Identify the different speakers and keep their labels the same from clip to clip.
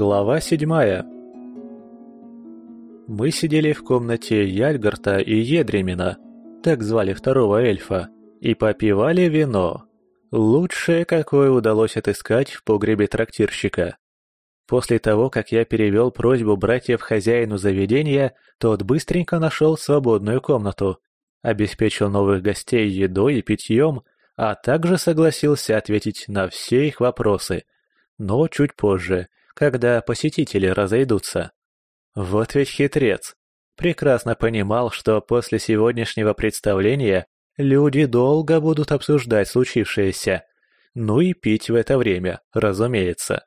Speaker 1: Глава седьмая Мы сидели в комнате Яльгарта и Едремина, так звали второго эльфа, и попивали вино. Лучшее, какое удалось отыскать в погребе трактирщика. После того, как я перевел просьбу братьев хозяину заведения, тот быстренько нашел свободную комнату, обеспечил новых гостей едой и питьем, а также согласился ответить на все их вопросы – но чуть позже, когда посетители разойдутся. Вот ведь хитрец. Прекрасно понимал, что после сегодняшнего представления люди долго будут обсуждать случившееся. Ну и пить в это время, разумеется.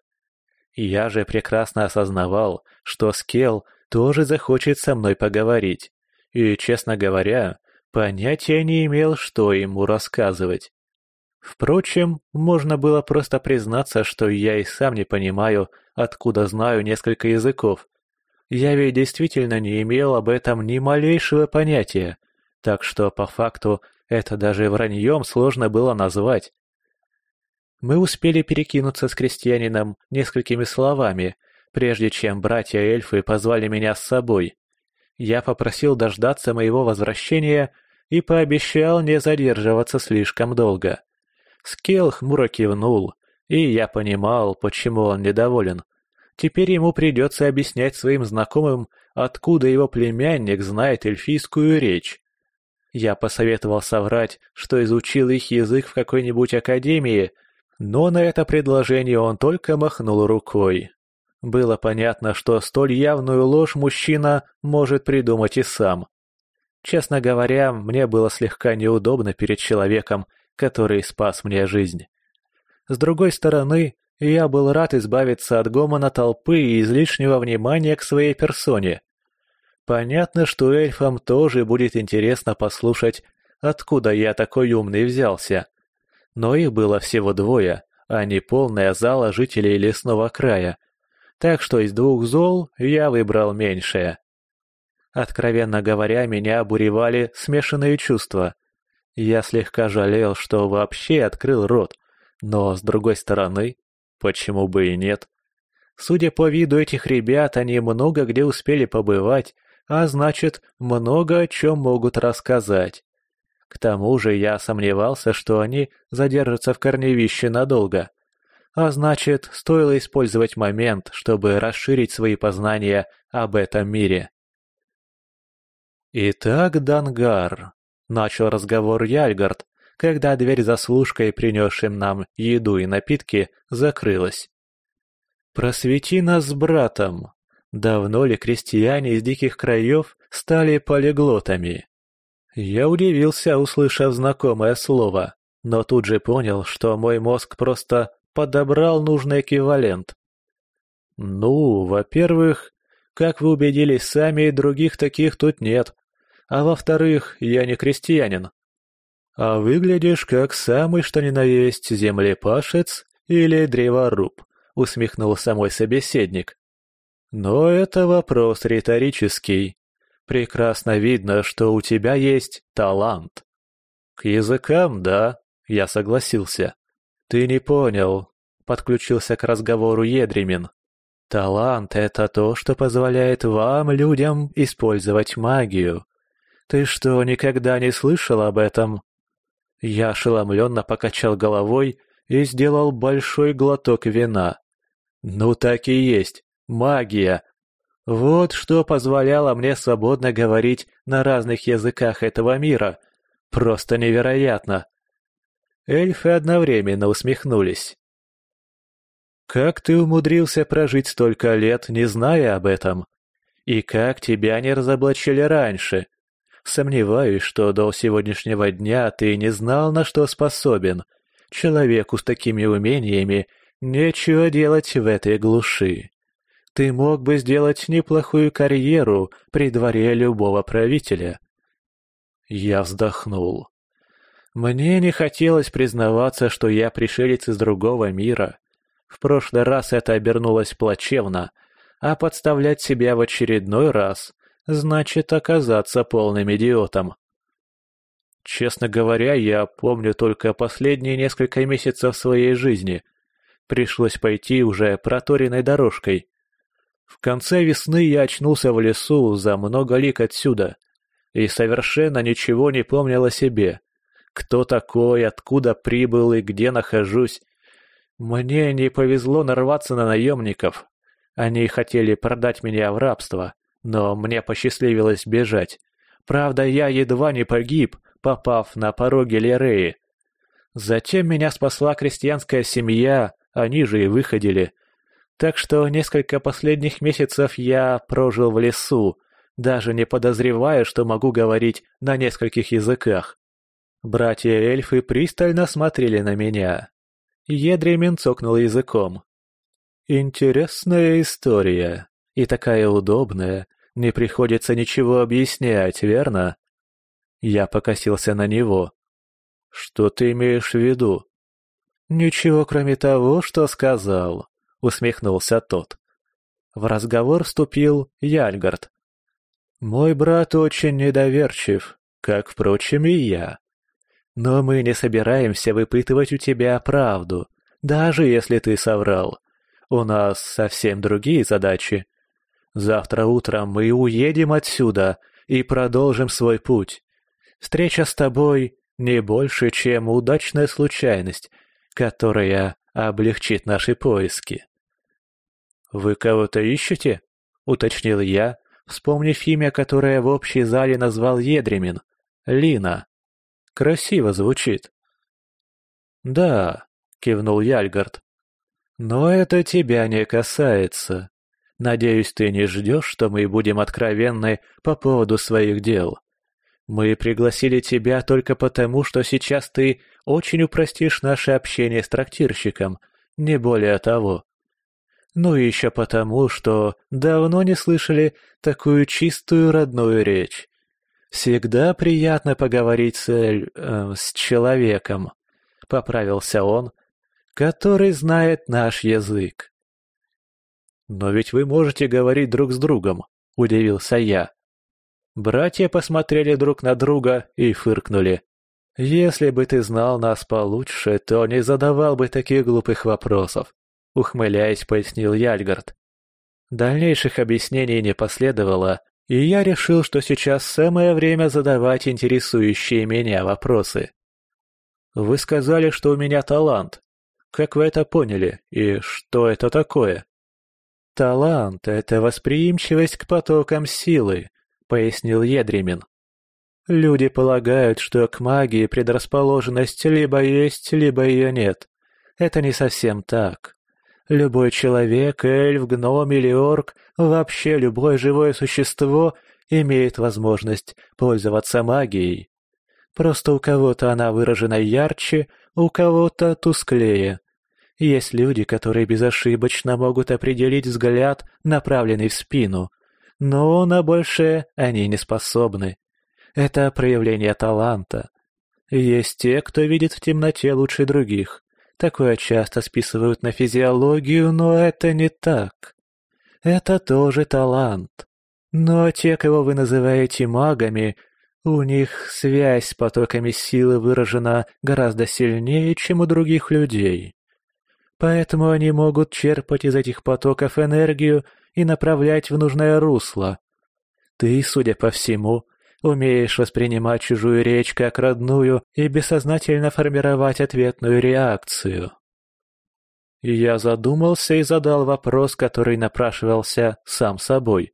Speaker 1: Я же прекрасно осознавал, что Скелл тоже захочет со мной поговорить. И, честно говоря, понятия не имел, что ему рассказывать. Впрочем, можно было просто признаться, что я и сам не понимаю, откуда знаю несколько языков. Я ведь действительно не имел об этом ни малейшего понятия, так что по факту это даже враньем сложно было назвать. Мы успели перекинуться с крестьянином несколькими словами, прежде чем братья-эльфы позвали меня с собой. Я попросил дождаться моего возвращения и пообещал не задерживаться слишком долго. Скел хмуро кивнул, и я понимал, почему он недоволен. Теперь ему придется объяснять своим знакомым, откуда его племянник знает эльфийскую речь. Я посоветовал соврать, что изучил их язык в какой-нибудь академии, но на это предложение он только махнул рукой. Было понятно, что столь явную ложь мужчина может придумать и сам. Честно говоря, мне было слегка неудобно перед человеком, который спас мне жизнь. С другой стороны, я был рад избавиться от гомона толпы и излишнего внимания к своей персоне. Понятно, что эльфам тоже будет интересно послушать, откуда я такой умный взялся. Но их было всего двое, а не полная зала жителей лесного края. Так что из двух зол я выбрал меньшее. Откровенно говоря, меня обуревали смешанные чувства. Я слегка жалел, что вообще открыл рот, но, с другой стороны, почему бы и нет? Судя по виду этих ребят, они много где успели побывать, а значит, много о чем могут рассказать. К тому же я сомневался, что они задержатся в корневище надолго. А значит, стоило использовать момент, чтобы расширить свои познания об этом мире. «Итак, Дангар», — начал разговор Яльгард, когда дверь за служкой, принесшим нам еду и напитки, закрылась. «Просвети нас с братом! Давно ли крестьяне из диких краев стали полиглотами?» Я удивился, услышав знакомое слово, но тут же понял, что мой мозг просто подобрал нужный эквивалент. «Ну, во-первых, как вы убедились сами, других таких тут нет. А во-вторых, я не крестьянин, а выглядишь как самый что ни на есть землепашец или древоруб», — усмехнулся мой собеседник. «Но это вопрос риторический. Прекрасно видно, что у тебя есть талант». «К языкам, да?» — я согласился. «Ты не понял», — подключился к разговору Едремин. «Талант — это то, что позволяет вам, людям, использовать магию. Ты что, никогда не слышал об этом?» Я ошеломленно покачал головой и сделал большой глоток вина. Ну так и есть, магия. Вот что позволяло мне свободно говорить на разных языках этого мира. Просто невероятно. Эльфы одновременно усмехнулись. «Как ты умудрился прожить столько лет, не зная об этом? И как тебя не разоблачили раньше?» Сомневаюсь, что до сегодняшнего дня ты не знал, на что способен. Человеку с такими умениями нечего делать в этой глуши. Ты мог бы сделать неплохую карьеру при дворе любого правителя. Я вздохнул. Мне не хотелось признаваться, что я пришелец из другого мира. В прошлый раз это обернулось плачевно, а подставлять себя в очередной раз значит оказаться полным идиотом. Честно говоря, я помню только последние несколько месяцев своей жизни. Пришлось пойти уже проторенной дорожкой. В конце весны я очнулся в лесу за много лик отсюда и совершенно ничего не помнил о себе. Кто такой, откуда прибыл и где нахожусь. Мне не повезло нарваться на наемников. Они хотели продать меня в рабство. Но мне посчастливилось бежать. Правда, я едва не погиб, попав на пороге Лереи. Затем меня спасла крестьянская семья, они же и выходили. Так что несколько последних месяцев я прожил в лесу, даже не подозревая, что могу говорить на нескольких языках. Братья-эльфы пристально смотрели на меня. Едремен цокнул языком. «Интересная история. И такая удобная не приходится ничего объяснять, верно?» Я покосился на него. «Что ты имеешь в виду?» «Ничего, кроме того, что сказал», — усмехнулся тот. В разговор вступил Яльгард. «Мой брат очень недоверчив, как, впрочем, и я. Но мы не собираемся выпытывать у тебя правду, даже если ты соврал. У нас совсем другие задачи. Завтра утром мы уедем отсюда и продолжим свой путь. Встреча с тобой не больше, чем удачная случайность, которая облегчит наши поиски. «Вы кого-то ищете?» — уточнил я, вспомнив имя, которое в общей зале назвал Едремин — Лина. Красиво звучит. «Да», — кивнул Яльгард. «Но это тебя не касается. Надеюсь, ты не ждешь, что мы будем откровенны по поводу своих дел. Мы пригласили тебя только потому, что сейчас ты очень упростишь наше общение с трактирщиком, не более того. Ну и еще потому, что давно не слышали такую чистую родную речь. Всегда приятно поговорить с, эль... э, с человеком, — поправился он, — который знает наш язык. «Но ведь вы можете говорить друг с другом», — удивился я. Братья посмотрели друг на друга и фыркнули. «Если бы ты знал нас получше, то не задавал бы таких глупых вопросов», — ухмыляясь, пояснил Яльгард. Дальнейших объяснений не последовало, и я решил, что сейчас самое время задавать интересующие меня вопросы. «Вы сказали, что у меня талант. Как вы это поняли и что это такое?» «Талант — это восприимчивость к потокам силы», — пояснил Едремин. «Люди полагают, что к магии предрасположенность либо есть, либо ее нет. Это не совсем так. Любой человек, эльф, гном или орк, вообще любое живое существо имеет возможность пользоваться магией. Просто у кого-то она выражена ярче, у кого-то тусклее. Есть люди, которые безошибочно могут определить взгляд, направленный в спину, но на большее они не способны. Это проявление таланта. Есть те, кто видит в темноте лучше других. Такое часто списывают на физиологию, но это не так. Это тоже талант. Но те, кого вы называете магами, у них связь с потоками силы выражена гораздо сильнее, чем у других людей. Поэтому они могут черпать из этих потоков энергию и направлять в нужное русло. Ты, судя по всему, умеешь воспринимать чужую речь как родную и бессознательно формировать ответную реакцию. Я задумался и задал вопрос, который напрашивался сам собой.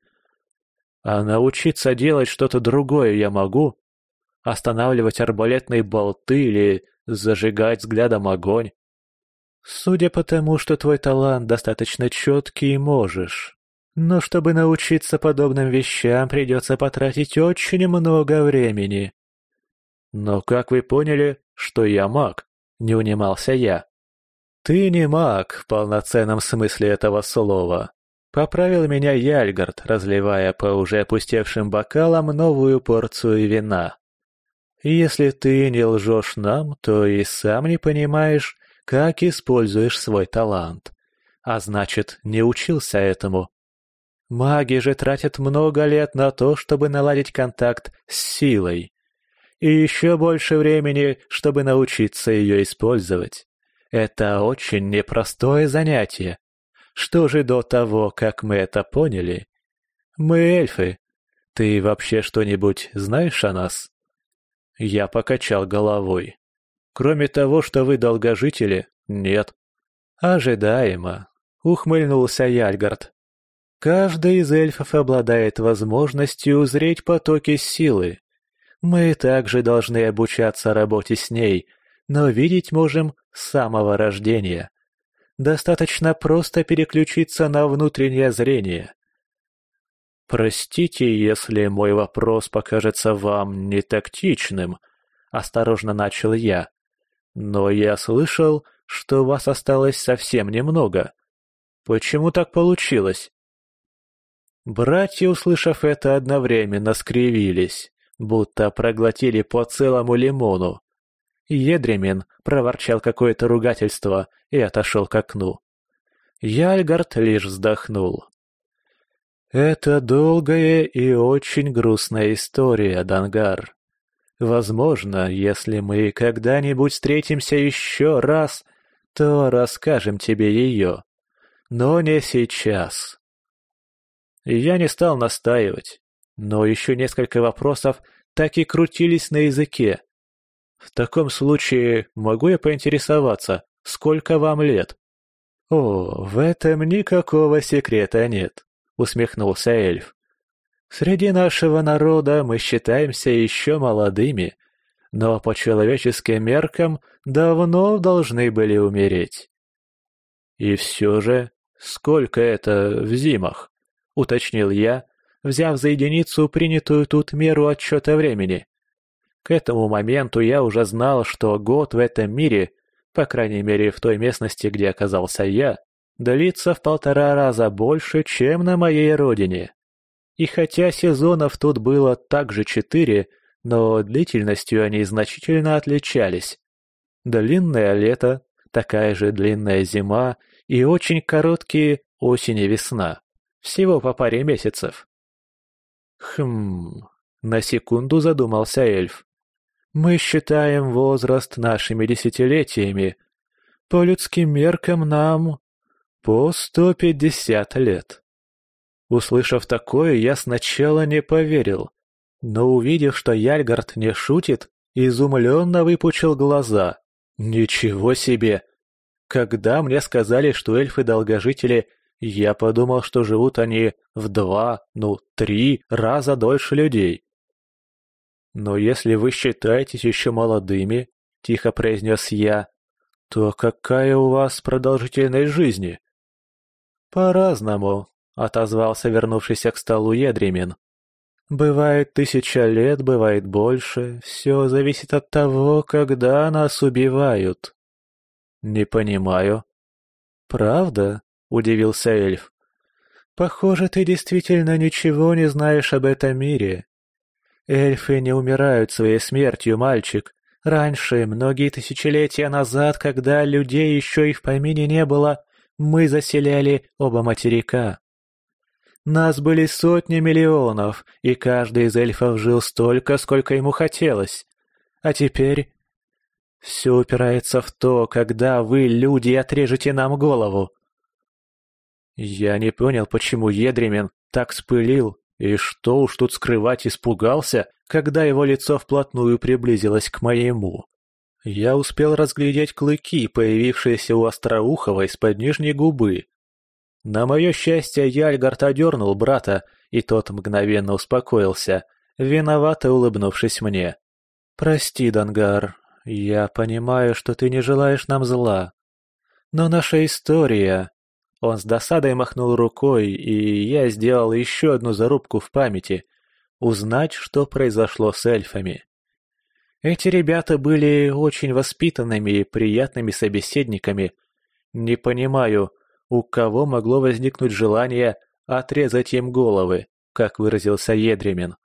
Speaker 1: А научиться делать что-то другое я могу? Останавливать арбалетные болты или зажигать взглядом огонь? Судя по тому, что твой талант достаточно четкий и можешь. Но чтобы научиться подобным вещам, придется потратить очень много времени. Но как вы поняли, что я маг? Не унимался я. Ты не маг в полноценном смысле этого слова. Поправил меня Яльгард, разливая по уже опустевшим бокалам новую порцию вина. Если ты не лжешь нам, то и сам не понимаешь, как используешь свой талант. А значит, не учился этому. Маги же тратят много лет на то, чтобы наладить контакт с силой. И еще больше времени, чтобы научиться ее использовать. Это очень непростое занятие. Что же до того, как мы это поняли? Мы эльфы. Ты вообще что-нибудь знаешь о нас? Я покачал головой. Кроме того, что вы долгожители, нет. Ожидаемо, ухмыльнулся Яльгард. Каждый из эльфов обладает возможностью узреть потоки силы. Мы также должны обучаться работе с ней, но видеть можем с самого рождения. Достаточно просто переключиться на внутреннее зрение. «Простите, если мой вопрос покажется вам нетактичным», — осторожно начал я. Но я слышал, что вас осталось совсем немного. Почему так получилось?» Братья, услышав это, одновременно скривились, будто проглотили по целому лимону. Едремин проворчал какое-то ругательство и отошел к окну. Яльгард лишь вздохнул. «Это долгая и очень грустная история, Дангар», Возможно, если мы когда-нибудь встретимся еще раз, то расскажем тебе ее. Но не сейчас. Я не стал настаивать, но еще несколько вопросов так и крутились на языке. В таком случае могу я поинтересоваться, сколько вам лет? О, в этом никакого секрета нет, усмехнулся эльф. Среди нашего народа мы считаемся еще молодыми, но по человеческим меркам давно должны были умереть. И все же, сколько это в зимах? Уточнил я, взяв за единицу принятую тут меру отсчета времени. К этому моменту я уже знал, что год в этом мире, по крайней мере в той местности, где оказался я, длится в полтора раза больше, чем на моей родине. И хотя сезонов тут было также четыре, но длительностью они значительно отличались. Длинное лето, такая же длинная зима и очень короткие осень и весна. Всего по паре месяцев. Хм, на секунду задумался эльф. Мы считаем возраст нашими десятилетиями. По людским меркам нам по сто пятьдесят лет. Услышав такое, я сначала не поверил. Но увидев, что Яльгард не шутит, изумленно выпучил глаза. «Ничего себе!» Когда мне сказали, что эльфы-долгожители, я подумал, что живут они в два, ну, три раза дольше людей. «Но если вы считаетесь еще молодыми», — тихо произнес я, — «то какая у вас продолжительность жизни?» «По-разному», — отозвался вернувшийся к столу Едремин. «Бывает тысяча лет, бывает больше. Все зависит от того, когда нас убивают». «Не понимаю». «Правда?» — удивился эльф. «Похоже, ты действительно ничего не знаешь об этом мире. Эльфы не умирают своей смертью, мальчик. Раньше, многие тысячелетия назад, когда людей еще и в помине не было, мы заселяли оба материка. Нас были сотни миллионов, и каждый из эльфов жил столько, сколько ему хотелось. А теперь... Все упирается в то, когда вы, люди, отрежете нам голову. Я не понял, почему Едремен так спылил, и что уж тут скрывать испугался, когда его лицо вплотную приблизилось к моему. Я успел разглядеть клыки, появившиеся у Остроухова из-под нижней губы, на мое счастье, Яльгард одернул брата, и тот мгновенно успокоился, виновато улыбнувшись мне. «Прости, Дангар, я понимаю, что ты не желаешь нам зла. Но наша история...» Он с досадой махнул рукой, и я сделал еще одну зарубку в памяти. Узнать, что произошло с эльфами. Эти ребята были очень воспитанными и приятными собеседниками. Не понимаю, у кого могло возникнуть желание отрезать им головы, как выразился Едремин.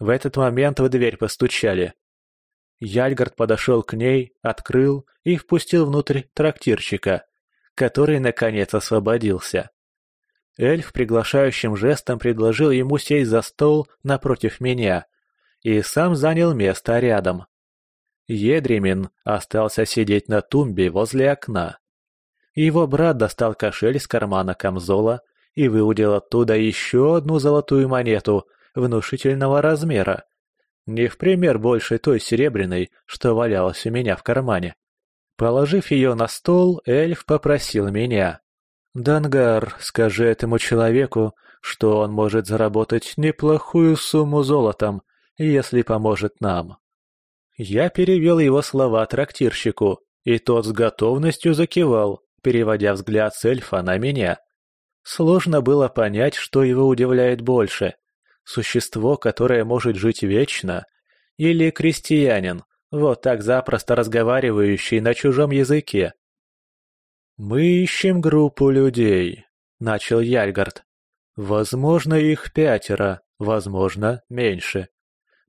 Speaker 1: В этот момент в дверь постучали. Яльгард подошел к ней, открыл и впустил внутрь трактирчика, который, наконец, освободился. Эльф приглашающим жестом предложил ему сесть за стол напротив меня и сам занял место рядом. Едремин остался сидеть на тумбе возле окна. Его брат достал кошель из кармана камзола и выудил оттуда еще одну золотую монету внушительного размера. Не в пример больше той серебряной, что валялась у меня в кармане. Положив ее на стол, эльф попросил меня. «Дангар, скажи этому человеку, что он может заработать неплохую сумму золотом, если поможет нам». Я перевел его слова трактирщику, и тот с готовностью закивал переводя взгляд с эльфа на меня. Сложно было понять, что его удивляет больше. Существо, которое может жить вечно, или крестьянин, вот так запросто разговаривающий на чужом языке. «Мы ищем группу людей», — начал Яльгард. «Возможно, их пятеро, возможно, меньше.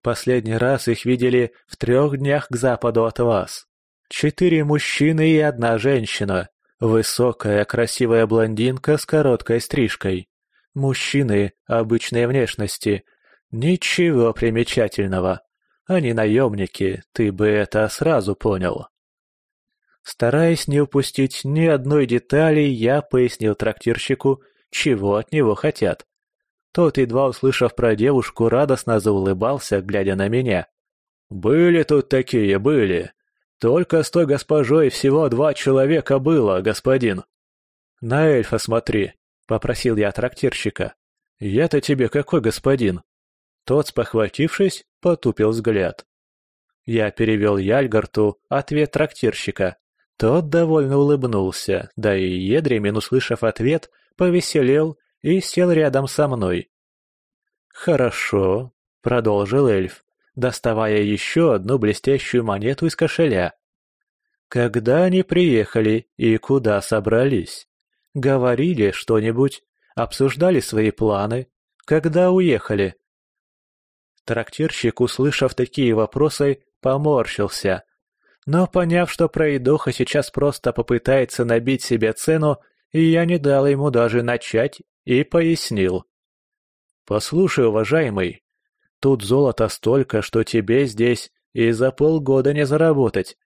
Speaker 1: Последний раз их видели в трех днях к западу от вас. Четыре мужчины и одна женщина. Высокая, красивая блондинка с короткой стрижкой. Мужчины обычной внешности. Ничего примечательного. Они наемники, ты бы это сразу понял. Стараясь не упустить ни одной детали, я пояснил трактирщику, чего от него хотят. Тот, едва услышав про девушку, радостно заулыбался, глядя на меня. «Были тут такие, были. Только с той госпожой всего два человека было, господин. На эльфа смотри, попросил я трактирщика. Я-то тебе какой господин? Тот, спохватившись, потупил взгляд. Я перевел Яльгарту ответ трактирщика. Тот довольно улыбнулся, да и Едремин, услышав ответ, повеселел и сел рядом со мной. «Хорошо», — продолжил эльф доставая еще одну блестящую монету из кошеля. Когда они приехали и куда собрались? Говорили что-нибудь, обсуждали свои планы, когда уехали? Трактирщик, услышав такие вопросы, поморщился. Но поняв, что пройдоха сейчас просто попытается набить себе цену, я не дал ему даже начать и пояснил. «Послушай, уважаемый, Тут золота столько, что тебе здесь и за полгода не заработать.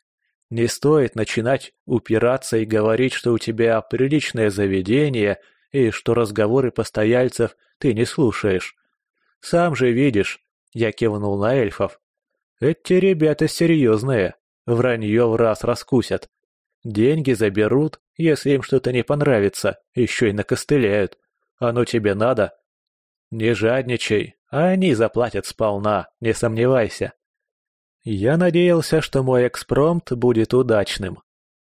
Speaker 1: Не стоит начинать упираться и говорить, что у тебя приличное заведение и что разговоры постояльцев ты не слушаешь. Сам же видишь, я кивнул на эльфов. Эти ребята серьезные, вранье в раз раскусят. Деньги заберут, если им что-то не понравится, еще и накостыляют. Оно тебе надо? Не жадничай, а они заплатят сполна, не сомневайся. Я надеялся, что мой экспромт будет удачным.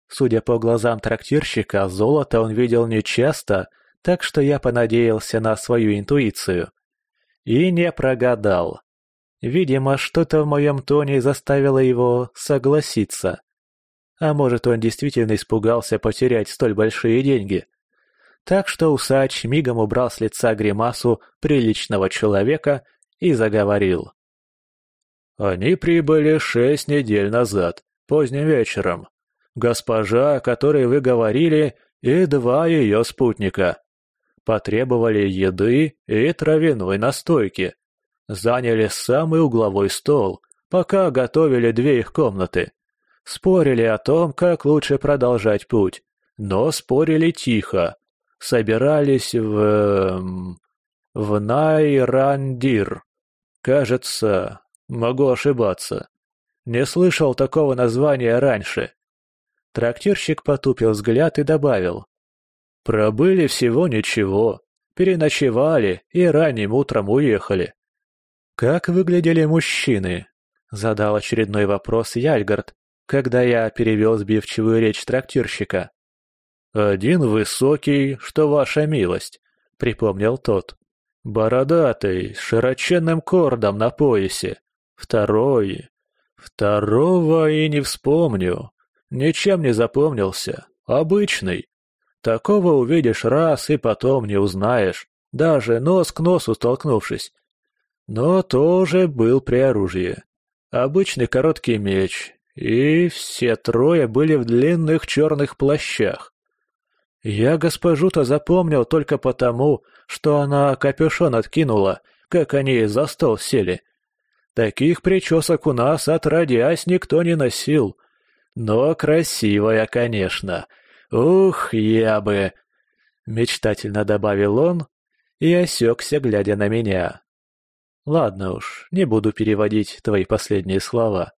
Speaker 1: Судя по глазам трактирщика, золото он видел нечасто, так что я понадеялся на свою интуицию. И не прогадал. Видимо, что-то в моем тоне заставило его согласиться. А может, он действительно испугался потерять столь большие деньги. Так что усач мигом убрал с лица гримасу приличного человека и заговорил. «Они прибыли шесть недель назад, поздним вечером. Госпожа, о которой вы говорили, и два ее спутника. Потребовали еды и травяной настойки. Заняли самый угловой стол, пока готовили две их комнаты. Спорили о том, как лучше продолжать путь, но спорили тихо, собирались в... Эм, в Найрандир. Кажется, могу ошибаться. Не слышал такого названия раньше. Трактирщик потупил взгляд и добавил. Пробыли всего ничего, переночевали и ранним утром уехали. Как выглядели мужчины? Задал очередной вопрос Яльгард, когда я перевел сбивчивую речь трактирщика. «Один высокий, что ваша милость», — припомнил тот. «Бородатый, с широченным кордом на поясе. Второй. Второго и не вспомню. Ничем не запомнился. Обычный. Такого увидишь раз и потом не узнаешь, даже нос к носу столкнувшись. Но тоже был при оружии. Обычный короткий меч, и все трое были в длинных черных плащах. Я госпожу-то запомнил только потому, что она капюшон откинула, как они за стол сели. Таких причесок у нас от радиас никто не носил. Но красивая, конечно. Ух, я бы!» Мечтательно добавил он и осекся, глядя на меня. «Ладно уж, не буду переводить твои последние слова».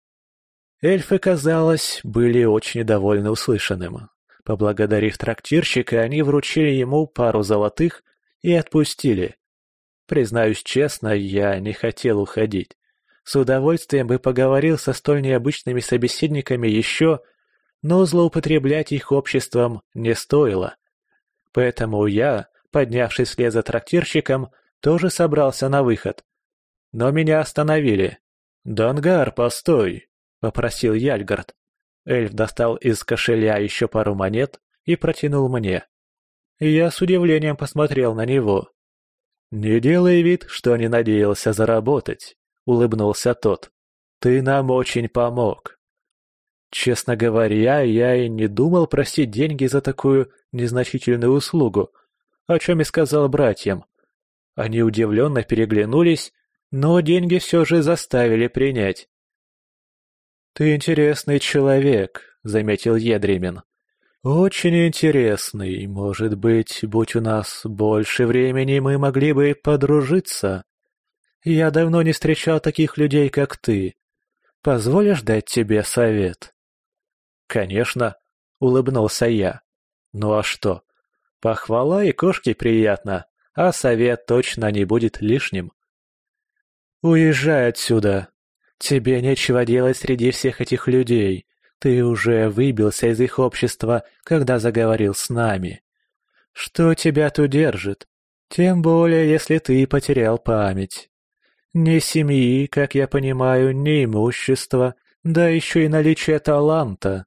Speaker 1: Эльфы, казалось, были очень довольны услышанным. Поблагодарив трактирщика, они вручили ему пару золотых и отпустили. Признаюсь честно, я не хотел уходить. С удовольствием бы поговорил со столь необычными собеседниками еще, но злоупотреблять их обществом не стоило. Поэтому я, поднявшись вслед за трактирщиком, тоже собрался на выход. Но меня остановили. Донгар, постой!» — попросил Яльгард. Эльф достал из кошеля еще пару монет и протянул мне. Я с удивлением посмотрел на него. «Не делай вид, что не надеялся заработать», — улыбнулся тот. «Ты нам очень помог». Честно говоря, я и не думал просить деньги за такую незначительную услугу, о чем и сказал братьям. Они удивленно переглянулись, но деньги все же заставили принять. «Ты интересный человек», — заметил Едремин. «Очень интересный. Может быть, будь у нас больше времени, мы могли бы подружиться. Я давно не встречал таких людей, как ты. Позволишь дать тебе совет?» «Конечно», — улыбнулся я. «Ну а что? Похвала и кошке приятно, а совет точно не будет лишним». «Уезжай отсюда», Тебе нечего делать среди всех этих людей. Ты уже выбился из их общества, когда заговорил с нами. Что тебя тут держит? Тем более, если ты потерял память. Ни семьи, как я понимаю, ни имущества, да еще и наличие таланта.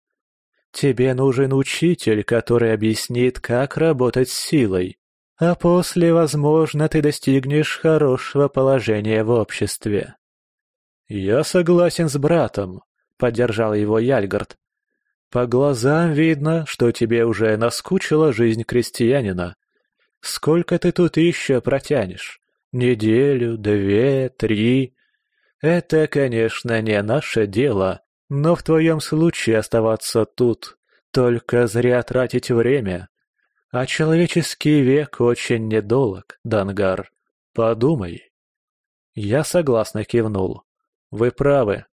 Speaker 1: Тебе нужен учитель, который объяснит, как работать с силой. А после, возможно, ты достигнешь хорошего положения в обществе. «Я согласен с братом», — поддержал его Яльгард. «По глазам видно, что тебе уже наскучила жизнь крестьянина. Сколько ты тут еще протянешь? Неделю, две, три? Это, конечно, не наше дело, но в твоем случае оставаться тут только зря тратить время. А человеческий век очень недолог, Дангар. Подумай». Я согласно кивнул. Вы правы.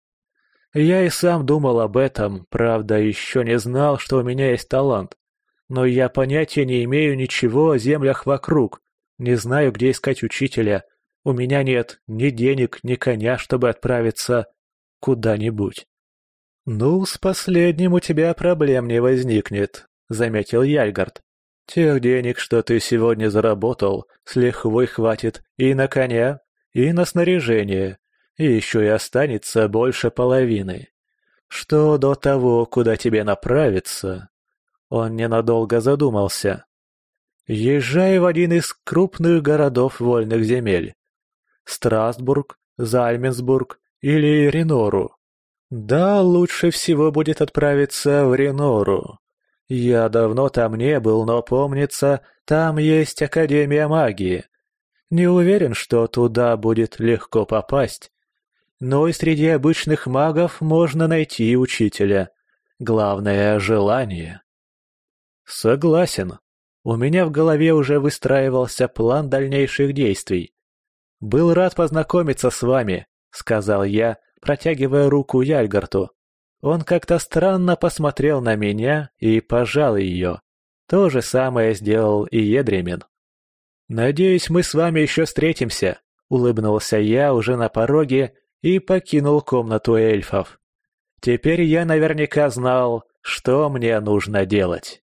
Speaker 1: Я и сам думал об этом, правда, еще не знал, что у меня есть талант. Но я понятия не имею ничего о землях вокруг, не знаю, где искать учителя, у меня нет ни денег, ни коня, чтобы отправиться куда-нибудь. «Ну, с последним у тебя проблем не возникнет», — заметил Яльгард. «Тех денег, что ты сегодня заработал, с лихвой хватит и на коня, и на снаряжение, и еще и останется больше половины. Что до того, куда тебе направиться? Он ненадолго задумался. Езжай в один из крупных городов вольных земель. Страсбург, Зальменсбург или Ренору. Да, лучше всего будет отправиться в Ренору. Я давно там не был, но помнится, там есть Академия магии. Не уверен, что туда будет легко попасть, но и среди обычных магов можно найти учителя. Главное — желание. Согласен. У меня в голове уже выстраивался план дальнейших действий. «Был рад познакомиться с вами», — сказал я, протягивая руку Яльгарту. Он как-то странно посмотрел на меня и пожал ее. То же самое сделал и Едремин. «Надеюсь, мы с вами еще встретимся», — улыбнулся я уже на пороге, и покинул комнату эльфов. Теперь я наверняка знал, что мне нужно делать.